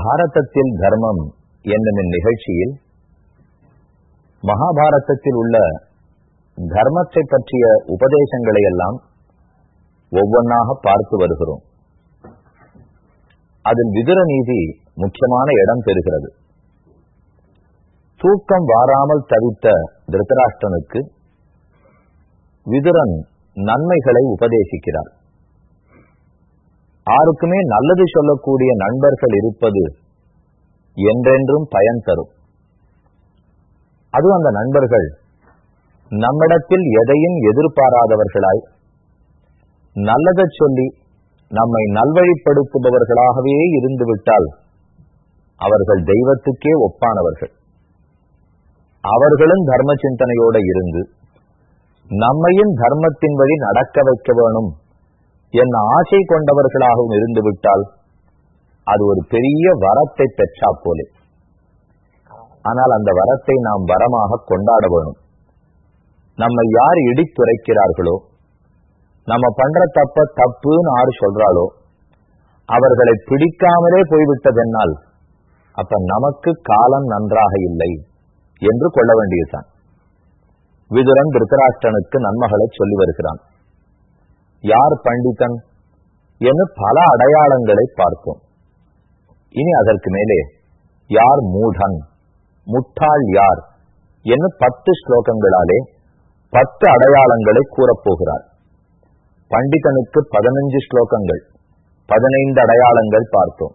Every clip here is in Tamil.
பாரதத்தில் தர்மம் என்னும் நிகழ்ச்சியில் மகாபாரதத்தில் உள்ள தர்மத்தை பற்றிய உபதேசங்களை எல்லாம் ஒவ்வொன்றாக பார்த்து வருகிறோம். அதில் விதுர நீதி முக்கியமான இடம் பெறுகிறது. தூக்கம் வாராமல் தவித்த திருதராஷ்டனுக்கு விதுரன் நன்மைகளை உபதேசிக்கிறார். யாருக்குமே நல்லது சொல்லக்கூடிய நண்பர்கள் இருப்பது என்றென்றும் பயன் தரும். அதுவும் அந்த நண்பர்கள் நம்மிடத்தில் எதையும் எதிர்பாராதவர்களாய் நல்லதை சொல்லி நம்மை நல்வழிப்படுத்துபவர்களாகவே இருந்துவிட்டால் அவர்கள் தெய்வத்துக்கே ஒப்பானவர்கள். அவர்களும் தர்ம சிந்தனையோட இருந்து நம்மையும் தர்மத்தின் வழி நடக்க வைக்க வேணும் என்ன ஆசை கொண்டவர்களாகவும் இருந்து விட்டால் அது ஒரு பெரிய வரத்தை பெற்றா போலே. ஆனால் அந்த வரத்தை நாம் வரமாக கொண்டாட வேணும். நம்ம யார் இடித்துரைக்கிறார்களோ நம்ம பண்ற தப்ப தப்புன்னு ஆறு சொல்றாளோ அவர்களை பிடிக்காமலே போய்விட்டதென்னால் அப்ப நமக்கு காலம் நன்றாக இல்லை என்று கொள்ள வேண்டியதுதான். விதுரன் திருத்தராஷ்டனுக்கு நன்மகளை சொல்லி வருகிறான். யார் பண்டிதன் என்று பல அடையாளங்களை பார்த்தோம் இனி அதற்கு மேலே யார் மூடன் முட்டாள் யார் என்று பத்து ஸ்லோகங்களாலே பத்து அடையாளங்களை கூறப்போகிறார். பண்டிதனுக்கு பதினஞ்சு ஸ்லோகங்கள் பதினைந்து அடையாளங்கள் பார்த்தோம்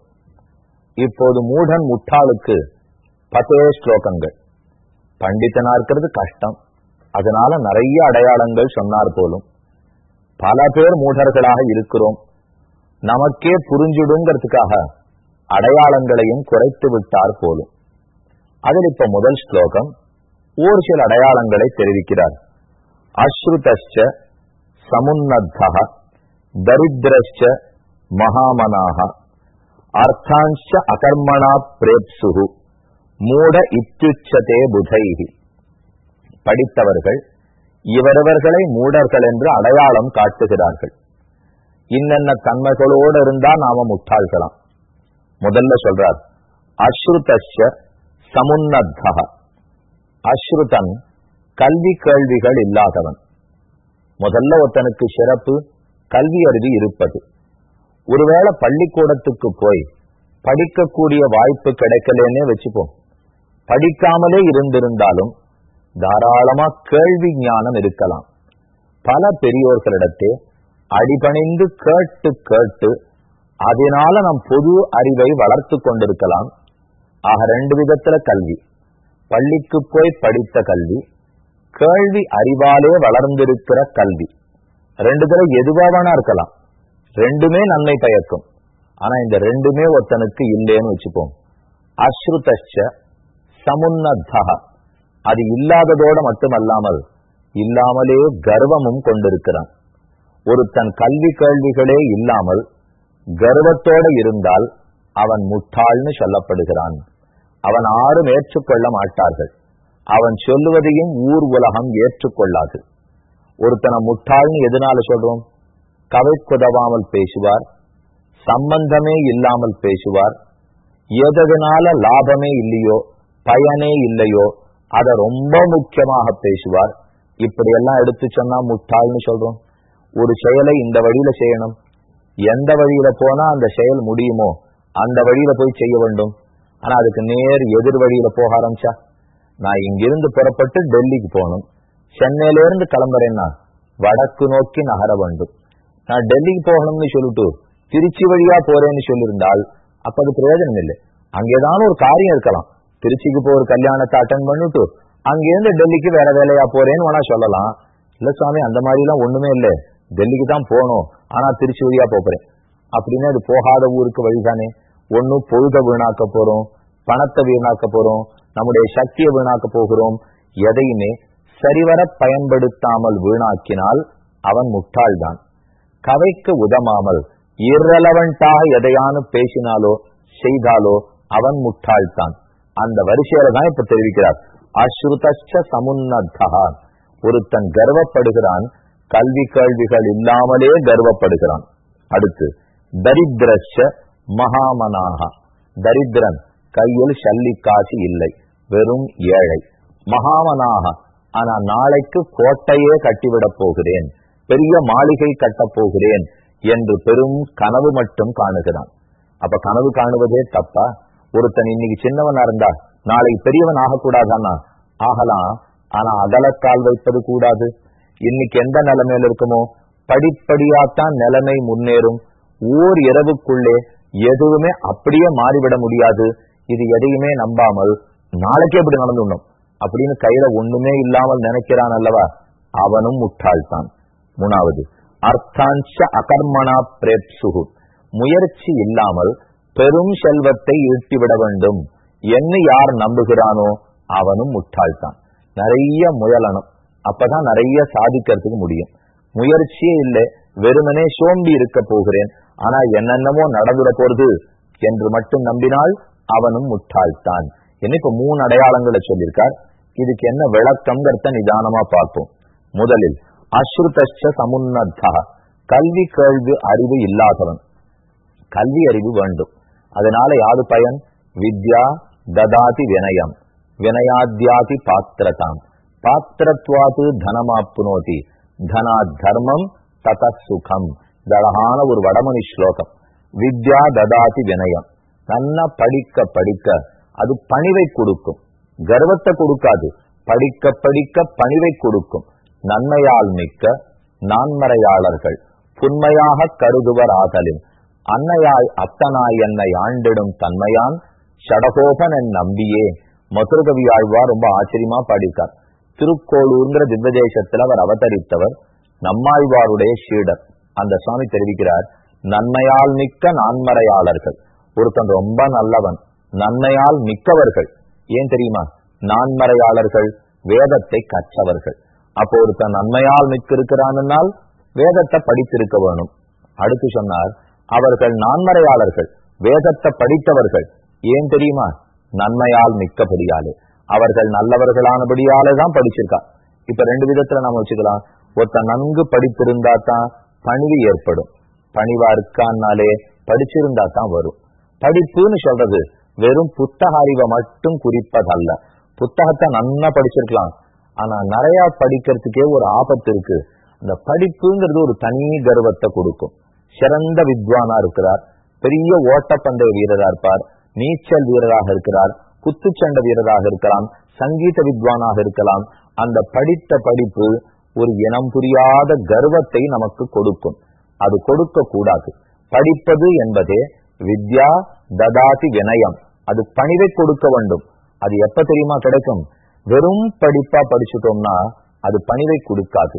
இப்போது மூடன் முட்டாளுக்கு பத்தே ஸ்லோகங்கள். பண்டிதனா இருக்கிறது கஷ்டம். அதனால நிறைய அடையாளங்கள் சொன்னார் போலும். பல பேர் மூடர்களாக இருக்கிறோம். நமக்கே புரிஞ்சுடுங்கிறதுக்காக அடையாளங்களையும் குறைத்து விட்டார் போலும். அதில் இப்ப முதல் ஸ்லோகம் ஒரு சில அடையாளங்களை தெரிவிக்கிறார். அஸ்ருதச்ச சமுன்னத்தக தரித்திரச்ச மகாமனாக அர்த்தாஞ்ச அகர்மணா பிரேப்சுகு மூட இத்தியுச்சதே புதைகி படித்தவர்கள் இவரவர்களை மூடர்கள் என்று அடையாளம் காட்டுகிறார்கள். இன்னென்ன தன்மைகளோடு இருந்தா நாம முட்டாள்களாம். முதல்ல சொல்றார் அஸ்ருதச்ச சமுன்னத்தக அஸ்ருதன் கல்வி கேள்விகள் இல்லாதவன். முதல்ல ஒருத்தனுக்கு சிறப்பு கல்வி அறிவு இருப்பது. ஒருவேளை பள்ளிக்கூடத்துக்கு போய் படிக்கக்கூடிய வாய்ப்பு கிடைக்கலன்னே வச்சுப்போம். படிக்காமலே இருந்திருந்தாலும் தாராளமா கேள்வி ஞானம் இருக்கலாம். பல பெரியோர்களிடத்தே அடிபணிந்து கேட்டு கேட்டு அதனால நம் பொது அறிவை வளர்த்து கொண்டிருக்கலாம். ஆக ரெண்டு விதத்துல கல்வி. பள்ளிக்கு போய் படித்த கல்வி கேள்வி அறிவாலே வளர்ந்திருக்கிற கல்வி. ரெண்டு தடவை எதுவா வேணா இருக்கலாம். ரெண்டுமே நன்மை பயக்கும். ஆனா இந்த ரெண்டுமே ஒருத்தனுக்கு இல்லைன்னு வச்சுப்போம். அஸ்ருதச்ச சமுன்னத்தக அது இல்லாததோட மட்டுமல்லாமல் இல்லாமலே கர்வமும் கொண்டிருக்கிறான். ஒருத்தன் கல்வி கேள்விகளே இல்லாமல் கர்வத்தோட இருந்தால் அவன் முட்டாள்னு சொல்லப்படுகிறான். அவன் ஆரும் ஏற்றுக்கொள்ள மாட்டார்கள். அவன் சொல்லுவதையும் ஊர் உலகம் ஏற்றுக்கொள்ளாது. ஒருத்தனை முட்டாள்னு எதனால சொல்றோம்? கவைக்குதவாமல் பேசுவார் சம்பந்தமே இல்லாமல் பேசுவார் எதனால லாபமே இல்லையோ பயனே இல்லையோ அத ரொம்ப முக்கியமாக பேசுவார். இப்படி எல்லாம் எடுத்து சொன்னா முட்டாள்னு சொல்றோம். ஒரு செயலை இந்த வழியில செய்யணும். எந்த வழியில போனா அந்த செயல் முடியுமோ அந்த வழியில போய் செய்ய வேண்டும். ஆனா அதுக்கு நேர் எதிர் வழியில போக ஆரம்பிச்சா? நான் இங்கிருந்து புறப்பட்டு டெல்லிக்கு போகணும். சென்னையில இருந்து கிளம்புறேன்னா வடக்கு நோக்கி நகர வேண்டும். நான் டெல்லிக்கு போகணும்னு சொல்லிட்டு திருச்சி வழியா போறேன்னு சொல்லியிருந்தால் அப்ப அது பிரயோஜனம் இல்லை அங்கேதான் ஒரு காரியம் இருக்கலாம். திருச்சிக்கு போய் ஒரு கல்யாணத்தை அட்டன் பண்ணிட்டு அங்கேருந்து டெல்லிக்கு வேற வேலையா போறேன்னு வேணா சொல்லலாம். இல்ல சுவாமி அந்த மாதிரி எல்லாம் ஒண்ணுமே இல்லை. டெல்லிக்கு தான் போகணும். ஆனா திருச்சி வழியா போறேன் அப்படின்னு அது போகாத ஊருக்கு வழிதானே. ஒன்னும் பொழுத வீணாக்க போறோம் பணத்தை வீணாக்க போறோம் நம்முடைய சக்தியை வீணாக்க போகிறோம். எதையுமே சரிவர பயன்படுத்தாமல் வீணாக்கினால் அவன் முட்டாள்தான். கவைக்கு உதமாமல் இரலவன்டாக எதையானு பேசினாலோ செய்தாலோ அவன் முட்டாள்தான். அந்த வரிசையில தான் இப்ப தெரிவிக்கிறார். அஸ்ருதச்ச சமுன்னத்தகா ஒருத்தன் கர்வப்படுகிறான் கல்வி கேள்விகள் இல்லாமலே கர்வப்படுகிறான். அடுத்து தரித்திரச்ச மகாமனாக. தரித்திரன் கையில் சல்லி காசு இல்லை வெறும் ஏழை. மகாமனாக ஆனா நாளைக்கு கோட்டையே கட்டிவிடப் போகிறேன் பெரிய மாளிகை கட்டப் போகிறேன் என்று பெரும் கனவு மட்டும் காணுகிறான். அப்ப கனவு காணுவதே தப்பா? ஒருத்தன் இன்னைக்கு சின்னவனா இருந்தா நாளைக்கு பெரியவன் ஆகக்கூடாதானா ஆகலாம். ஆனா அகலக்கால் வைப்பது கூடாது. இன்னைக்கு எந்த நிலைமையில இருக்குமோ படிப்படியாத்தான் நிலைமை முன்னேறும். ஓர் இரவுக்குள்ளே எதுவுமே அப்படியே மாறிவிட முடியாது. இது எதையுமே நம்பாமல் நாளைக்கே இப்படி நடந்துடணும். அப்படின்னு கையில ஒண்ணுமே இல்லாமல் நினைக்கிறான் அல்லவா? அவனும் முட்டாள்தான். மூணாவது அர்த்தாஞ்ச அகர்மணா பிரேப்சுகு. முயற்சி இல்லாமல் பெரும் செல்வத்தை ஈட்டிவிட வேண்டும். என்று யார் நம்புகிறானோ அவனும் முட்டாள்தான். நிறைய முயலணும். அப்பதான் நிறைய சாதிக்கிறதுக்கு முடியும். முயற்சியே இல்லை. வெறுமனே சோம்பி இருக்க போகிறேன். ஆனா என்னென்னமோ நடந்துட போறது என்று மட்டும் நம்பினால் அவனும் முட்டாள்தான். என்ன இப்ப மூணு அடையாளங்களை சொல்லியிருக்கார். இதுக்கு என்ன விளக்கம்ங்கிறத நிதானமா பார்ப்போம். முதலில் அஸ்ருதஷ்ட சமுன்னதா கல்வி கேள்வி அறிவு இல்லாதவன். கல்வி அறிவு வேண்டும். அதனால யாது பயன்? வித்யா ததாதி வினயம். வினயாத்யாதி பாத்திரதாம். பாத்திரத்வாது தனமாப்னோதி. தனா தர்மம் தத சுகம் தழகான ஒரு வடமணி ஸ்லோகம். வித்யா ததாதி வினயம். நன்னா படிக்க படிக்க அது பணிவை கொடுக்கும். கர்வத்தை கொடுக்காது. படிக்க படிக்க பணிவை கொடுக்கும். நன்மையால் மிக்க நான்மறையாளர்கள். புன்மையாக கருதுவர் ஆதலின் அன்னையாய் அத்தனாய் என்னை ஆண்டிடும் தன்மையான் சடகோபன் என் நம்பியே. மதுரகவி ஆழ்வார் ரொம்ப ஆச்சரியமா பாடியிருக்கார். திருக்கோளூர்ங்கிற திவ்வதேசத்தில் அவர் அவதரித்தவர் நம்மாழ்வாருடைய சீடர். அந்த சுவாமி தெரிவிக்கிறார் நன்மையால் மிக்க நான்மறையாளர்கள். ஒருத்தன் ரொம்ப நல்லவன் நன்மையால் மிக்கவர்கள். ஏன் தெரியுமா? நான்மறையாளர்கள் வேதத்தை கற்றவர்கள். அப்போ ஒருத்தன் நன்மையால் மிக்க இருக்கிறான்னால் வேதத்தை படித்திருக்க வேணும். அடுத்து சொன்னார் அவர்கள் நான்மறையாளர்கள் வேதத்தை படித்தவர்கள். ஏன் தெரியுமா? நன்மையால் மிக்கபடியாலே. அவர்கள் நல்லவர்களானபடியாலே தான் படிச்சிருக்கா. இப்ப ரெண்டு விதத்துல நாம வச்சுக்கலாம். ஒருத்த நன்கு படித்திருந்தா தான் பணிவு ஏற்படும். பணிவா இருக்கான்னாலே படிச்சிருந்தா தான் வரும். படிப்புன்னு சொல்றது வெறும் புத்தக அறிவை மட்டும் குறிப்பதல்ல. புத்தகத்தை நன்னா படிச்சிருக்கலாம். ஆனா நிறைய படிக்கிறதுக்கே ஒரு ஆபத்து இருக்கு. அந்த படிப்புங்கிறது ஒரு தனி கர்வத்தை கொடுக்கும். சிறந்த வித்வானா இருக்கிறார். பெரிய ஓட்டப்பந்தய வீரரா இருப்பார். நீச்சல் வீரராக இருக்கிறார். குத்துச்சண்டை வீரராக இருக்கலாம். சங்கீத வித்வானாக இருக்கலாம். அந்த படித்த படிப்பு ஒரு இனம் புரியாத கர்வத்தை நமக்கு கொடுக்கும். அது கொடுக்க கூடாது. படிப்பது என்பதே வித்யா ததாதி வினயம். அது பணிவை கொடுக்க வேண்டும். அது எப்ப தெரியுமா கிடைக்கும்? வெறும் படிப்பா படிச்சுட்டோம்னா அது பணிவை கொடுக்காது.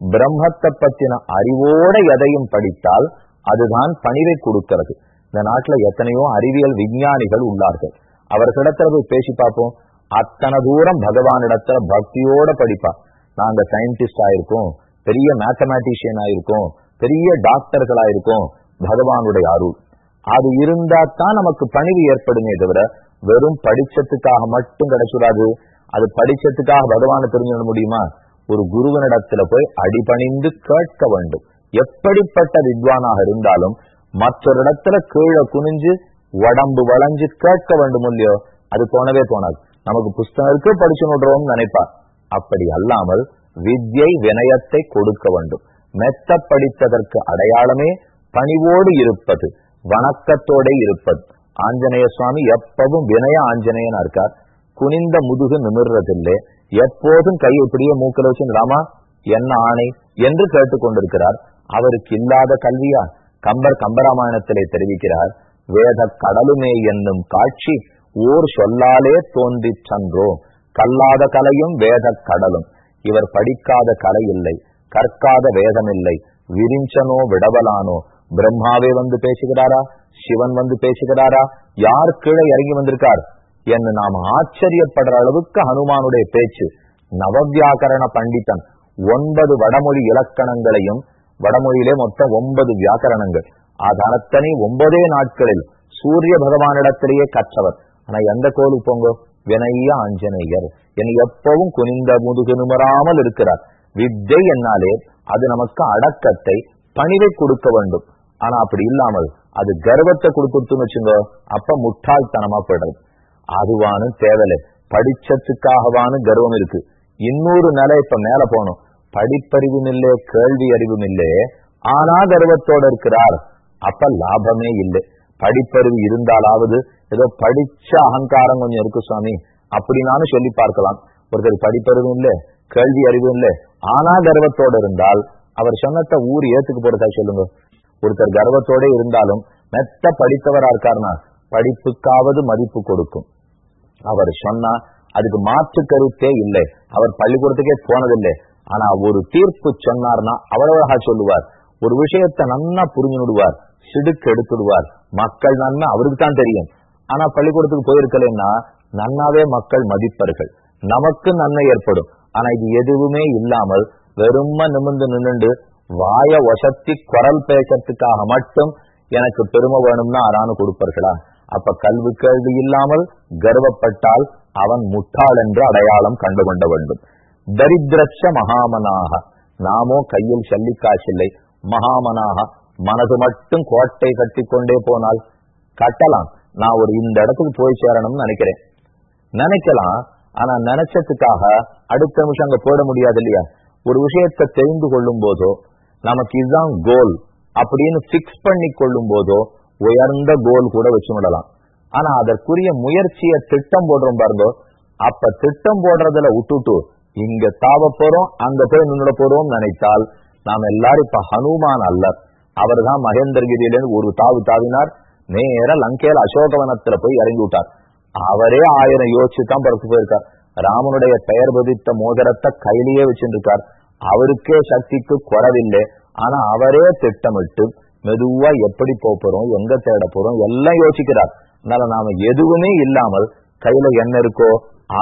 பிரம்மத்தை பத்தின அறிவோட எதையும் படித்தால் அதுதான் பணிவை கொடுக்கிறது. இந்த நாட்டுல எத்தனையோ அறிவியல் விஞ்ஞானிகள் உள்ளார்கள். அவர்களிடத்துல போய் பேசி பார்ப்போம். அத்தனை தூரம் பகவானிடத்துல பக்தியோட படிப்பா. நாங்க சயின்டிஸ்ட் ஆயிருக்கோம். பெரிய மேத்தமேட்டிஷியன் ஆயிருக்கோம். பெரிய டாக்டர்கள் ஆயிருக்கோம் பகவானுடைய அருள். அது இருந்தா தான் நமக்கு பணிவு ஏற்படுமே தவிர வெறும் படிச்சதுக்காக மட்டும் கிடைச்சிடாது. அது படிச்சதுக்காக பகவானை தெரிஞ்சுக்க முடியுமா? ஒரு குருவனிடத்துல போய் அடிபணிந்து கேட்க வேண்டும். எப்படிப்பட்ட வித்வானாக இருந்தாலும் மற்றொரு இடத்துல கீழே குனிஞ்சு உடம்பு வளைஞ்சு கேட்க வேண்டும் இல்லையோ? அது போனவே போனாது. நமக்கு புஸ்தகம் இருக்கு படிச்சு நோடுறோம்னு நினைப்பார். அப்படி அல்லாமல் வித்யை வினயத்தை கொடுக்க வேண்டும். மெத்த படித்ததற்கு அடையாளமே பணிவோடு இருப்பது வணக்கத்தோட இருப்பது. ஆஞ்சநேய சுவாமி எப்பவும் வினய ஆஞ்சநேயனா இருக்கார். குனிந்த முதுகு நிமிர்றதில்லை. எப்போதும் கை இப்படியே மூக்கில் வச்சு ராமா என்ன ஆணை? என்று கேட்டுக்கொண்டிருக்கிறார். அவருக்கு இல்லாத கல்வியா? கம்பர் கம்பராமாயணத்திலே தெரிவிக்கிறார். வேத கடலுமே என்னும் காட்சி ஓர் சொல்லாலே தோன்றி சன்றோ? கல்லாத கலையும் வேத கடலும். இவர் படிக்காத கலை இல்லை கற்காத வேதம் இல்லை. விரிஞ்சனோ விடவலானோ? பிரம்மாவே வந்து பேசுகிறாரா? சிவன் வந்து பேசுகிறாரா? யார் கீழே இறங்கி வந்திருக்கார்? என்று நாம் ஆச்சரியப்படுற அளவுக்கு ஹனுமானுடைய பேச்சு. நவவியாக்கரண பண்டிதன் ஒன்பது வடமொழி இலக்கணங்களையும் வடமொழியிலே மொத்தம் ஒன்பது வியாக்கரணங்கள். அது அத்தனை ஒன்பதே நாட்களில் சூரிய பகவானிடத்திலேயே கற்றவர். ஆனா எந்த கோலுக்கு போங்கோ? வினைய ஆஞ்சநேயர். என் எப்பவும் குனிந்த முதுகு நிமராமல் இருக்கிறார். வித்தை என்னாலே அது நமக்கு அடக்கத்தை பணிவை கொடுக்க வேண்டும். ஆனா அப்படி இல்லாமல் அது கர்வத்தை கொடுத்துருத்துன்னு வச்சுங்க அப்ப முட்டாள்தனமா போயிடுறது. அதுவானு தேவலை. படிச்சதுக்காகவானு கர்வம் இருக்கு. இன்னொரு நிலை இப்ப மேல போனோம் படிப்பறிவும் இல்லே கேள்வி அறிவும் இல்லே ஆனா கர்வத்தோட இருக்கிறார். அப்ப லாபமே இல்லை. படிப்பறிவு இருந்தாலாவது ஏதோ படிச்ச அகங்காரம் கொஞ்சம் இருக்கு சுவாமி. அப்படின்னாலும் சொல்லி பார்க்கலாம். ஒருத்தர் படிப்பறிவும் இல்லை கேள்வி அறிவும் இல்லை ஆனா கர்வத்தோட இருந்தால் அவர் சொன்னத்தை ஊர் ஏத்துக்கு போறதா சொல்லுங்க. ஒருத்தர் கர்வத்தோட இருந்தாலும் மெத்த படித்தவரா இருக்காருனா படிப்புக்காவது மதிப்பு கொடுக்கும். அவர் சொன்னா அதுக்கு மாற்று கருத்தே இல்லை. அவர் பள்ளிக்கூடத்துக்கே போனதில்லை. ஆனா ஒரு தீர்ப்பு சொன்னார்னா அவ்வளவாக சொல்லுவார். ஒரு விஷயத்தை நன்னா புரிஞ்சுடுவார் சிடுக்கு எடுத்துடுவார். மக்கள் நன்மை அவருக்கு தான் தெரியும். ஆனா பள்ளிக்கூடத்துக்கு போயிருக்கலன்னா நன்னாவே மக்கள் மதிப்பர்கள். நமக்கு நன்மை ஏற்படும். ஆனா இது எதுவுமே இல்லாமல் வெறும நிமிர்ந்து நின்னுண்டு வாய ஒசத்தி குரல் பேசறதுக்காக மட்டும் எனக்கு பெருமை வேணும்னா அறானு கொடுப்பார்களா? அப்ப கல்வி கேள்வி இல்லாமல் கர்வப்பட்டால் அவன் முட்டாள் என்று அடையாளம் கண்டு கொண்ட வேண்டும். தரித்திரட்ச மகாமனாக. நாமோ கையில் சல்லிக்காசில்லை மகாமனாக மனது மட்டும் கோட்டை கட்டி கொண்டே போனால் கட்டலாம். நான் ஒரு இந்த இடத்துக்கு போய் சேரணும்னு நினைக்கிறேன். நினைக்கலாம். ஆனா நினைச்சதுக்காக அடுத்த நிமிஷம் அங்க போட முடியாது இல்லையா? ஒரு விஷயத்தை தெரிந்து கொள்ளும் போதோ நமக்கு இதுதான் கோல் அப்படின்னு பிக்ஸ் பண்ணி கொள்ளும் போதோ உயர்ந்த கோல் கூட வச்சு விடலாம். ஆனா அதற்குரிய முயற்சியை திட்டம் போடுறோம் பாருங்க. அப்ப திட்டம் போடுறதுல விட்டுட்டு இங்க தாவ போறோம் அங்க போய் நின்றுட போறோம் நினைத்தால் நாம் எல்லாரும் இப்ப ஹனுமான் அல்ல அவர் தான் மகேந்திரகிரியிலிருந்து ஒரு தாவு தாவினார். நேர லங்கேல அசோகவனத்துல போய் இறங்கி விட்டார். அவரே ஆயிரம் யோசிச்சு தான் பிறகு போயிருக்கார். ராமனுடைய பெயர் பதித்த மோதிரத்தை கையிலேயே வச்சிருக்கார் அவருக்கே சக்திக்கு குறவில்லை. ஆனா அவரே திட்டமிட்டு மெதுவா எப்படி போக போறோம் எங்க தேட போறோம் எல்லாம் யோசிக்கிறார். அதனால நாம எதுவுமே இல்லாமல் கையில என்ன இருக்கோ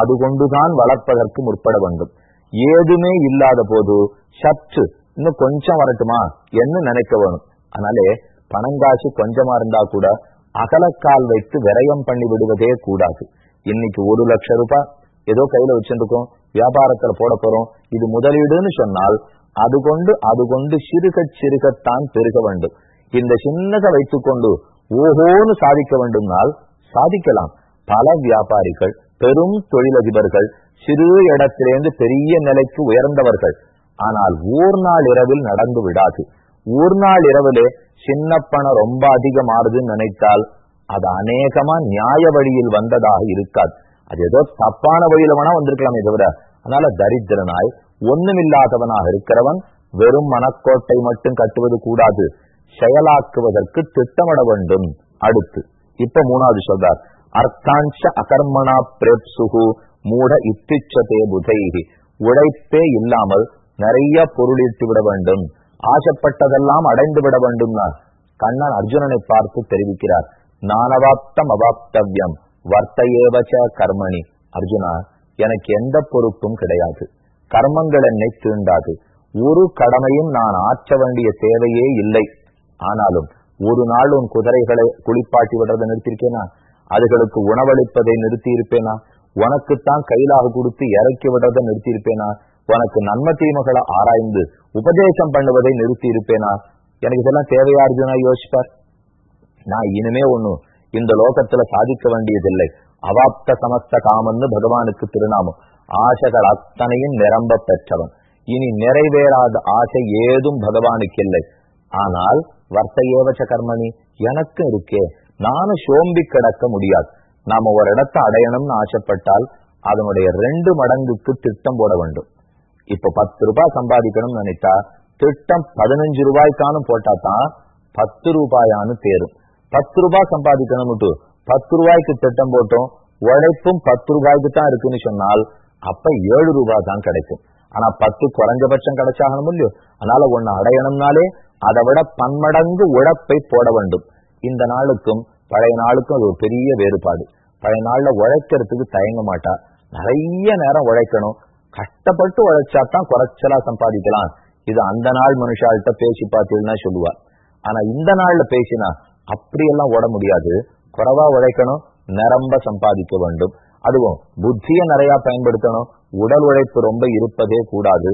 அது கொண்டுதான் வளர்ப்பதற்கு முற்பட வேண்டும். ஏதுமே இல்லாத போது சற்று இன்னும் கொஞ்சம் வரட்டுமா என்ன நினைக்க வேணும். அதனாலே பணங்காசு கொஞ்சமா இருந்தா கூட அகலக்கால் வைத்து விரயம் பண்ணி விடுவதே கூடாது. இன்னைக்கு ஒரு லட்சம் ரூபாய் ஏதோ கையில வச்சிருக்கோம் வியாபாரத்துல போட போறோம் இது முதலீடுன்னு சொன்னால் அது கொண்டு அது கொண்டு சிறுக சிறுகத்தான் பெருக வேண்டும். இந்த சின்னதை வைத்துக்கொண்டு ஓஹோன்னு சாதிக்க வேண்டும்னால் சாதிக்கலாம். பல வியாபாரிகள் பெரும் தொழிலதிபர்கள் சிறு இடத்திலிருந்து பெரிய நிலைக்கு உயர்ந்தவர்கள். ஆனால் ஊர் நாள் இரவில் நடந்து விடாது. ஊர் நாள் இரவிலே சின்ன பணம் ரொம்ப அதிகமாறுதுன்னு நினைத்தால் அது அநேகமா நியாய வழியில் வந்ததாக இருக்காது. அது ஏதோ தப்பான வழியில வேணா வந்திருக்கலாமே தவிர அதனால தரித்திரனாய் ஒண்ணுமில்லாதவனாக இருக்கிறவன் வெறும் மனக்கோட்டை மட்டும் கட்டுவது கூடாது. செயலாக்குவதற்கு திட்டமிட வேண்டும். அடுத்து இப்ப மூணாவது சொல்றார். அர்த்தாஞ்ச அகர்மணா பிரேப்சுகு மூட இத்திச்சதே புதைகி உழைப்பே இல்லாமல் நிறைய பொருளீட்டு விட வேண்டும். ஆசைப்பட்டதெல்லாம் அடைந்து விட வேண்டும்னா கண்ணன் அர்ஜுனனை பார்த்து தெரிவிக்கிறார். நானவாப்தம் அவாப்தவ்யம். வர்த்தையேவச்ச கர்மணி. அர்ஜுனா எனக்கு எந்த பொறுப்பும் கிடையாது. கர்மங்கள் என்னை தீண்டாது. ஒரு கடமையும் நான் ஆற்ற வேண்டிய தேவையே இல்லை. ஆனாலும் ஒரு நாள் உன் குதிரைகளை குளிப்பாட்டி விடுறதை நிறுத்திருக்கேனா அதுகளுக்கு உணவளிப்பதை நிறுத்தி இருப்பேனா உனக்குத்தான் கையிலாக கொடுத்து இறக்கி விடுறதை நிறுத்தி இருப்பேனா உனக்கு நன்மை தீமைகளை ஆராய்ந்து உபதேசம் பண்ணுவதை நிறுத்தி இருப்பேனா எனக்கு இதெல்லாம் தேவையா அர்ஜுனா? யோசிப்பார். நான் இனிமே ஒண்ணு இந்த லோகத்துல சாதிக்க வேண்டியதில்லை. அவாப்த சமஸ்த காமன்னு பகவானுக்கு திருநாமம். ஆசைகள் அத்தனையும் நிரம்ப பெற்றவன். இனி நிறைவேறாத ஆசை ஏதும் பகவானுக்கு இல்லை. ஆனால் வர்த்தையேவச்ச கர்மணி. எனக்கும் இருக்கே. நானும் சோம்பி கிடக்க முடியாது. நாம ஒரு இடத்தை அடையணும்னு ஆசைப்பட்டால் அதனுடைய ரெண்டு மடங்குக்கு திட்டம் போட வேண்டும். இப்ப பத்து ரூபாய் சம்பாதிக்கணும்னு நினைத்தா திட்டம் பதினஞ்சு ரூபாய்க்கானு போட்டா தான் பத்து ரூபாயான்னு தேரும். பத்து ரூபாய் சம்பாதிக்கணும்ட்டு பத்து ரூபாய்க்கு திட்டம் போட்டோம் உழைப்பும் பத்து ரூபாய்க்கு தான் இருக்குன்னு சொன்னால் அப்ப ஏழு ரூபாய் தான் கிடைக்கும். ஆனா பத்து குறைஞ்சபட்சம் கிடைச்சாகணும் இல்லையோ? அதனால ஒன்னு அடையணும்னாலே அதை விட பன்மடங்கு உழைப்பை போட வேண்டும். இந்த நாளுக்கும் பழைய நாளுக்கும் அது ஒரு பெரிய வேறுபாடு. பழைய நாள்ல உழைக்கிறதுக்கு தயங்க மாட்டா. நிறைய நேரம் உழைக்கணும். கஷ்டப்பட்டு உழைச்சா தான் குறைச்சலா சம்பாதிக்கலாம். இது அந்த நாள் மனுஷால்கிட்ட பேசி பார்த்தீங்கன்னா சொல்லுவா. ஆனா இந்த நாள்ல பேசினா அப்படியெல்லாம் ஓட முடியாது. குறைவா உழைக்கணும் நிரம்ப சம்பாதிக்க வேண்டும். அதுவும் புத்தியை நிறைய பயன்படுத்தணும். உடல் உழைப்பு ரொம்ப இருப்பதே கூடாது.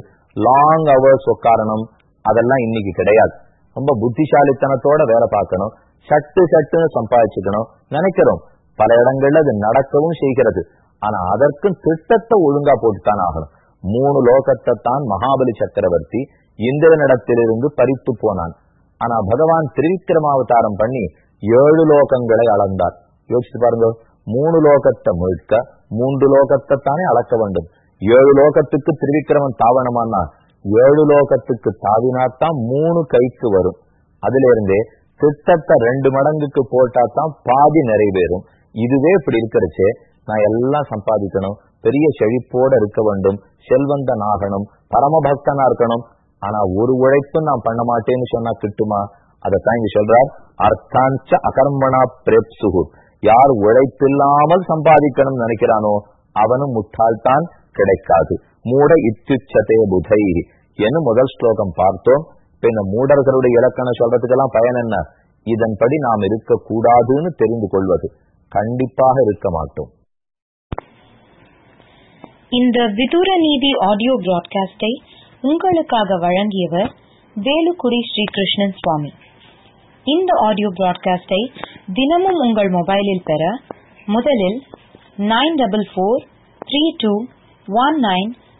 லாங் அவர்ஸ் உட்காரணும் அதெல்லாம் இன்னைக்கு கிடையாது. ரொம்ப புத்திசாலித்தனத்தோட வேலை பார்க்கணும். சட்டு சட்டுன்னு சம்பாதிச்சுக்கணும். நினைக்கிறோம். பல இடங்கள்ல அது நடக்கவும் செய்கிறது. ஆனா அதற்கும் திட்டத்தை ஒழுங்கா போட்டுத்தான் ஆகணும். மூணு லோகத்தை தான் மகாபலி சக்கரவர்த்தி இந்திரனிடத்திலிருந்து பறித்து போனான். ஆனா பகவான் திரிவிக்ரமாவதாரம் பண்ணி ஏழு லோகங்களை அளந்தார். யோசிச்சு பாருங்க. மூணு லோகத்தை முழுக்க மூன்று லோகத்தை தானே அளக்க வேண்டும். ஏழு லோகத்துக்கு திரிவிக்ரமன் தாவணமானா ஏழு லோகத்துக்கு தாவினாத்தான் மூணு கைக்கு வரும். அதுல இருந்தே திட்டத்தை ரெண்டு மடங்குக்கு போட்டா தான் பாதி நிறைவேறும். இதுவே இப்படி இருக்கிறச்சே நான் எல்லாம் சம்பாதிக்கணும் பெரிய செழிப்போட இருக்க வேண்டும் செல்வந்தன் ஆகணும் பரமபக்தனா இருக்கணும். ஆனா ஒரு உழைப்பும் நான் பண்ண மாட்டேன்னு சொன்னா கிட்டுமா? அதைத்தான் இங்க சொல்றார் அர்த்தாஞ்ச அகர்மனா பிரேப்சுகு. யார் உழைப்பில்லாமல் சம்பாதிக்கணும்னு நினைக்கிறானோ அவனும் முட்டாள்தான் கிடைக்காது. மூட இத்தியுச்சதே புதை என்று முதல் ஸ்லோகம் பார்த்தோம். இப்ப இந்த மூடர்களுடைய இலக்கணம் சொல்றதுக்கெல்லாம் பயன் என்ன? இதன்படி நாம் இருக்கக்கூடாதுன்னு தெரிந்து கொள்வது. கண்டிப்பாக இருக்க மாட்டோம். இந்த விதுர நீதி ஆடியோ பிராட்காஸ்டை உங்களுக்காக வழங்கியவர் வேலுக்குடி ஸ்ரீகிருஷ்ணன் சுவாமி. இந்த ஆடியோ பிராட்காஸ்டை தினமும் உங்கள் மொபைலில் பெற முதலில் nine double four three two one nine